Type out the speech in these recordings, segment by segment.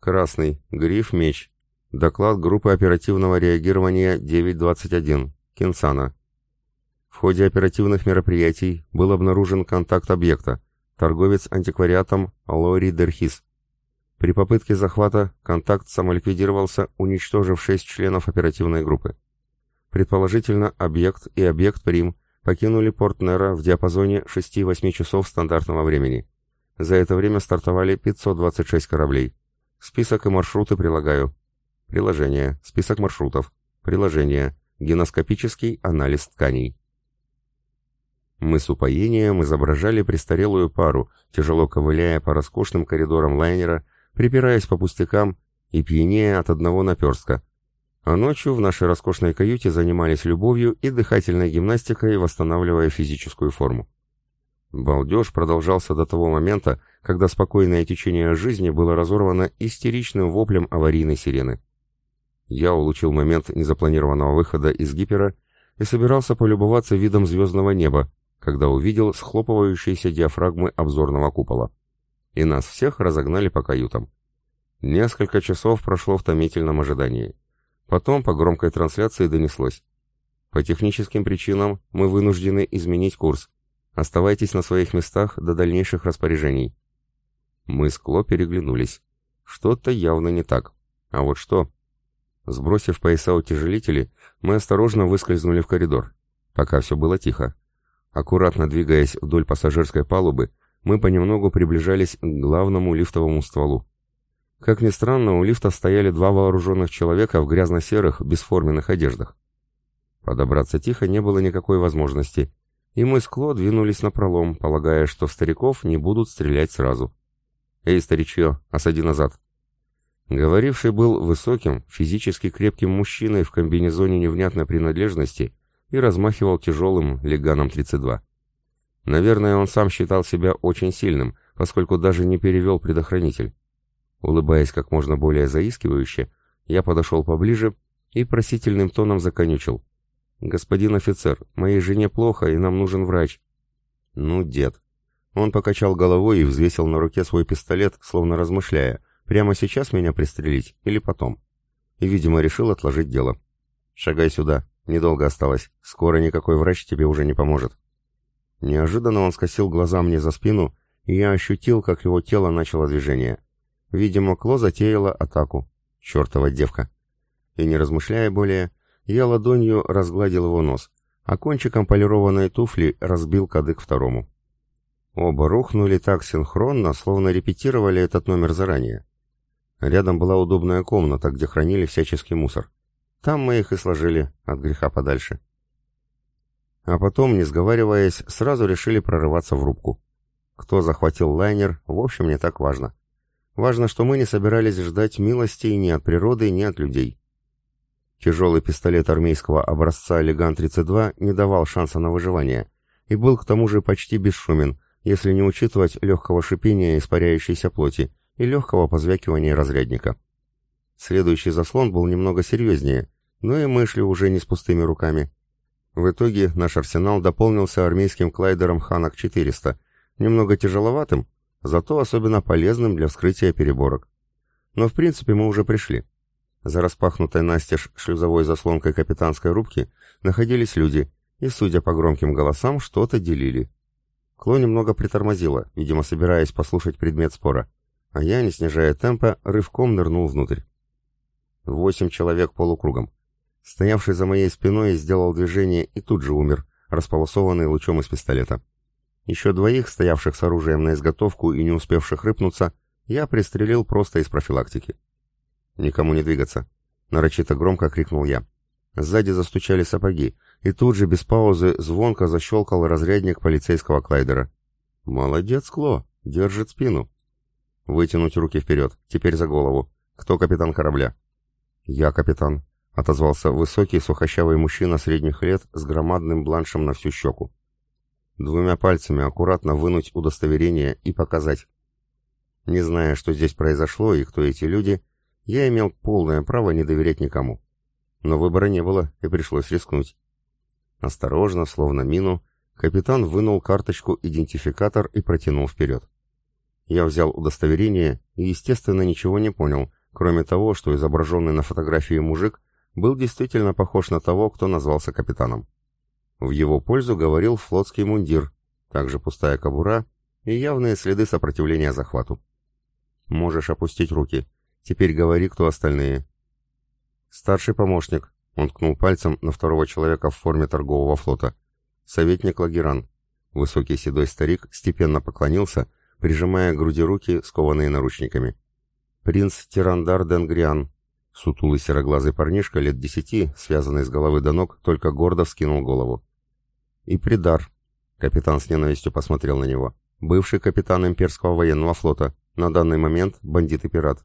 Красный. Гриф меч. Доклад группы оперативного реагирования 921. Кенсана. В ходе оперативных мероприятий был обнаружен контакт объекта. Торговец антиквариатом Лори Дерхис. При попытке захвата контакт самоликвидировался, уничтожив шесть членов оперативной группы. Предположительно, объект и объект Прим покинули порт Нера в диапазоне 6-8 часов стандартного времени. За это время стартовали 526 кораблей. Список и маршруты прилагаю. Приложение. Список маршрутов. Приложение. Геноскопический анализ тканей. Мы с упоением изображали престарелую пару, тяжело ковыляя по роскошным коридорам лайнера, припираясь по пустякам и пьянее от одного наперстка. А ночью в нашей роскошной каюте занимались любовью и дыхательной гимнастикой, восстанавливая физическую форму. Балдеж продолжался до того момента, когда спокойное течение жизни было разорвано истеричным воплем аварийной сирены. Я улучил момент незапланированного выхода из гипера и собирался полюбоваться видом звездного неба, когда увидел схлопывающиеся диафрагмы обзорного купола. И нас всех разогнали по каютам. Несколько часов прошло в томительном ожидании. Потом по громкой трансляции донеслось. По техническим причинам мы вынуждены изменить курс. Оставайтесь на своих местах до дальнейших распоряжений. Мы с Кло переглянулись. Что-то явно не так. А вот что? Сбросив пояса утяжелители, мы осторожно выскользнули в коридор. Пока все было тихо. Аккуратно двигаясь вдоль пассажирской палубы, мы понемногу приближались к главному лифтовому стволу. Как ни странно, у лифта стояли два вооруженных человека в грязно-серых, бесформенных одеждах. Подобраться тихо не было никакой возможности, и мы с Кло двинулись на пролом, полагая, что стариков не будут стрелять сразу. «Эй, старичье, осади назад!» Говоривший был высоким, физически крепким мужчиной в комбинезоне невнятной принадлежности и размахивал тяжелым Леганом-32. Наверное, он сам считал себя очень сильным, поскольку даже не перевел предохранитель. Улыбаясь как можно более заискивающе, я подошел поближе и просительным тоном законючил. «Господин офицер, моей жене плохо, и нам нужен врач». «Ну, дед». Он покачал головой и взвесил на руке свой пистолет, словно размышляя, прямо сейчас меня пристрелить или потом. И, видимо, решил отложить дело. «Шагай сюда, недолго осталось, скоро никакой врач тебе уже не поможет». Неожиданно он скосил глаза мне за спину, и я ощутил, как его тело начало движение. Видимо, Кло затеяла атаку. Чертова девка. И не размышляя более, я ладонью разгладил его нос, а кончиком полированной туфли разбил кадык второму. Оба рухнули так синхронно, словно репетировали этот номер заранее. Рядом была удобная комната, где хранили всяческий мусор. Там мы их и сложили, от греха подальше. А потом, не сговариваясь, сразу решили прорываться в рубку. Кто захватил лайнер, в общем, не так важно. Важно, что мы не собирались ждать милости ни от природы, ни от людей. Тяжелый пистолет армейского образца «Леган-32» не давал шанса на выживание и был к тому же почти бесшумен, если не учитывать легкого шипения испаряющейся плоти и легкого позвякивания разрядника. Следующий заслон был немного серьезнее, но и мы шли уже не с пустыми руками. В итоге наш арсенал дополнился армейским клайдером «Ханак-400», немного тяжеловатым, зато особенно полезным для вскрытия переборок. Но в принципе мы уже пришли. За распахнутой настежь шлюзовой заслонкой капитанской рубки находились люди, и, судя по громким голосам, что-то делили. Кло немного притормозила, видимо, собираясь послушать предмет спора, а я, не снижая темпа, рывком нырнул внутрь. Восемь человек полукругом. Стоявший за моей спиной сделал движение и тут же умер, располосованный лучом из пистолета. Еще двоих, стоявших с оружием на изготовку и не успевших рыпнуться, я пристрелил просто из профилактики. «Никому не двигаться!» — нарочито громко крикнул я. Сзади застучали сапоги, и тут же без паузы звонко защелкал разрядник полицейского клайдера. «Молодец, Кло! Держит спину!» «Вытянуть руки вперед, теперь за голову. Кто капитан корабля?» «Я капитан», — отозвался высокий сухощавый мужчина средних лет с громадным бланшем на всю щеку. Двумя пальцами аккуратно вынуть удостоверение и показать. Не зная, что здесь произошло и кто эти люди, я имел полное право не доверять никому. Но выбора не было, и пришлось рискнуть. Осторожно, словно мину, капитан вынул карточку-идентификатор и протянул вперед. Я взял удостоверение и, естественно, ничего не понял, кроме того, что изображенный на фотографии мужик был действительно похож на того, кто назвался капитаном. В его пользу говорил флотский мундир, также пустая кобура и явные следы сопротивления захвату. «Можешь опустить руки. Теперь говори, кто остальные». «Старший помощник», — он ткнул пальцем на второго человека в форме торгового флота. «Советник Лагеран». Высокий седой старик степенно поклонился, прижимая к груди руки, скованные наручниками. «Принц Тирандар Денгриан». Сутулый сероглазый парнишка лет десяти, связанный с головы до ног, только гордо вскинул голову. «И Придар», — капитан с ненавистью посмотрел на него, — «бывший капитан имперского военного флота, на данный момент бандит и пират».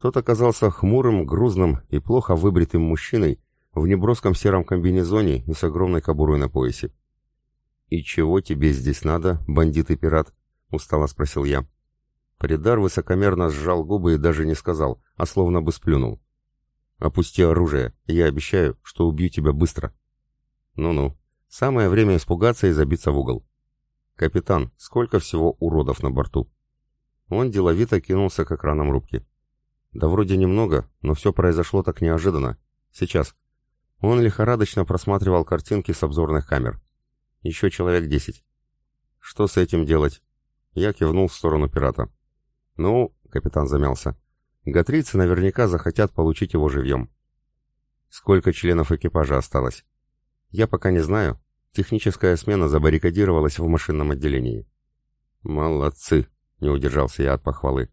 Тот оказался хмурым, грузным и плохо выбритым мужчиной в неброском сером комбинезоне и с огромной кобурой на поясе. «И чего тебе здесь надо, бандит и пират?» — устало спросил я. Придар высокомерно сжал губы и даже не сказал, а словно бы сплюнул. «Опусти оружие, я обещаю, что убью тебя быстро». «Ну-ну, самое время испугаться и забиться в угол». «Капитан, сколько всего уродов на борту?» Он деловито кинулся к экранам рубки. Да вроде немного, но все произошло так неожиданно. Сейчас. Он лихорадочно просматривал картинки с обзорных камер. Еще человек десять. Что с этим делать? Я кивнул в сторону пирата. Ну, капитан замялся. Гатрийцы наверняка захотят получить его живьем. Сколько членов экипажа осталось? Я пока не знаю. Техническая смена забаррикадировалась в машинном отделении. Молодцы, не удержался я от похвалы.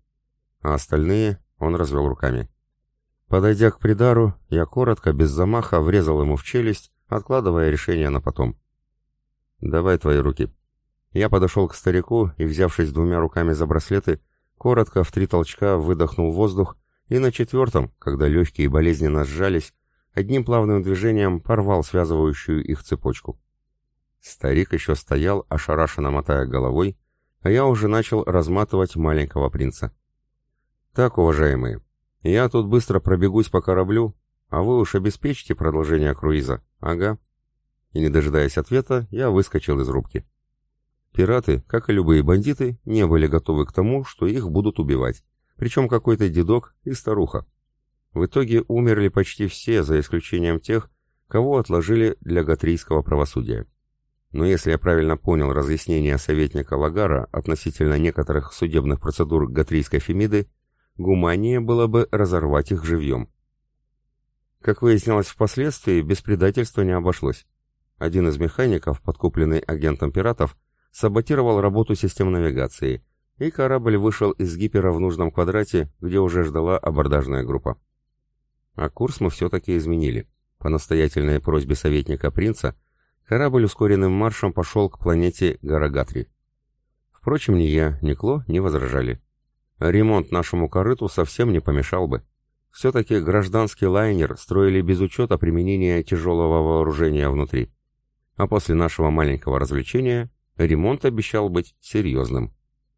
А остальные он развел руками. Подойдя к Придару, я коротко, без замаха, врезал ему в челюсть, откладывая решение на потом. «Давай твои руки». Я подошел к старику и, взявшись двумя руками за браслеты, коротко в три толчка выдохнул воздух и на четвертом, когда легкие болезненно сжались, одним плавным движением порвал связывающую их цепочку. Старик еще стоял, ошарашенно мотая головой, а я уже начал разматывать маленького принца. «Так, уважаемые, я тут быстро пробегусь по кораблю, а вы уж обеспечите продолжение круиза. Ага». И не дожидаясь ответа, я выскочил из рубки. Пираты, как и любые бандиты, не были готовы к тому, что их будут убивать. Причем какой-то дедок и старуха. В итоге умерли почти все, за исключением тех, кого отложили для гатрийского правосудия. Но если я правильно понял разъяснение советника Лагара относительно некоторых судебных процедур гатрийской Фемиды, гуманнее было бы разорвать их живьем. Как выяснилось впоследствии, без предательства не обошлось. Один из механиков, подкупленный агентом пиратов, саботировал работу систем навигации, и корабль вышел из гипера в нужном квадрате, где уже ждала абордажная группа. А курс мы все-таки изменили. По настоятельной просьбе советника принца, корабль ускоренным маршем пошел к планете Гарагатри. Впрочем, ни я, ни Кло не возражали. Ремонт нашему корыту совсем не помешал бы. Все-таки гражданский лайнер строили без учета применения тяжелого вооружения внутри. А после нашего маленького развлечения ремонт обещал быть серьезным.